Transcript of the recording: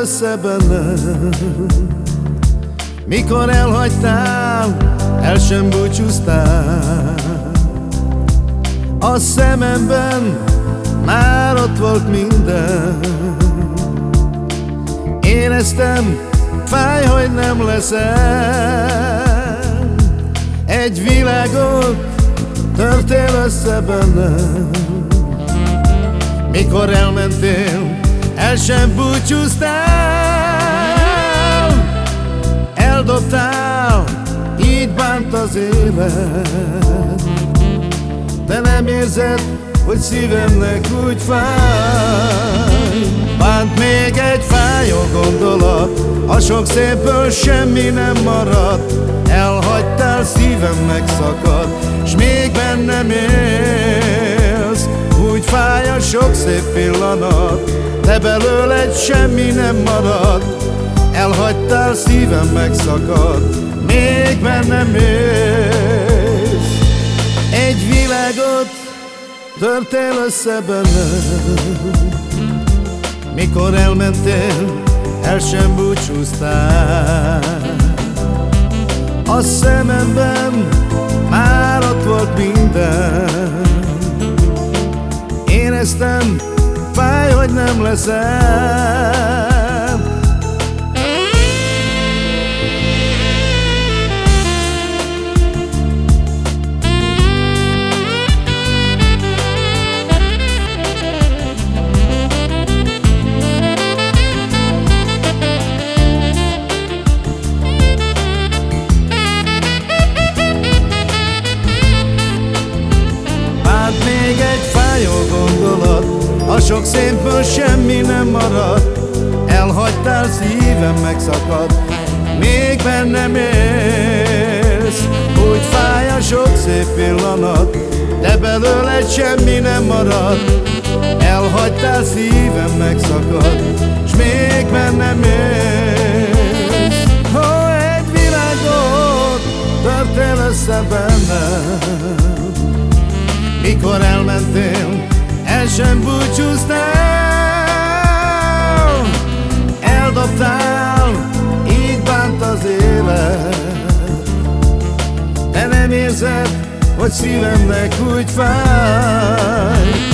össze bennem Mikor elhagytál, el sem búcsúztál. A szememben már ott volt minden. Éreztem, fáj, hogy nem leszel. Egy világot törtél össze bennem Mikor elmentél, el sem búcsúztál. Eldobtál, így bánt az élet. Te nem érzed, hogy szívemnek úgy fáj. Bánt még egy fájó gondolat A sok szépből semmi nem maradt Elhagytál, szívem megszakad S még bennem a sok szép pillanat De belőle semmi nem marad. Elhagytál, szívem megszakad Még bennem élsz Egy világot törtél össze bennem Mikor elmentél, el sem búcsúztál. A szememben hogy A sok szépből semmi nem marad. Elhagytál, szívem megszakad. Még bennem élsz. Úgy fáj a sok szép pillanat De belőle semmi nem marad. Elhagytál, szívem megszakad S még bennem élsz. Ó, egy világot Törtél össze bennem? Mikor elmentél el sem búcsúztál. Eldobtál, így bánt az élet. Te nem érzed, hogy szívemnek úgy fáj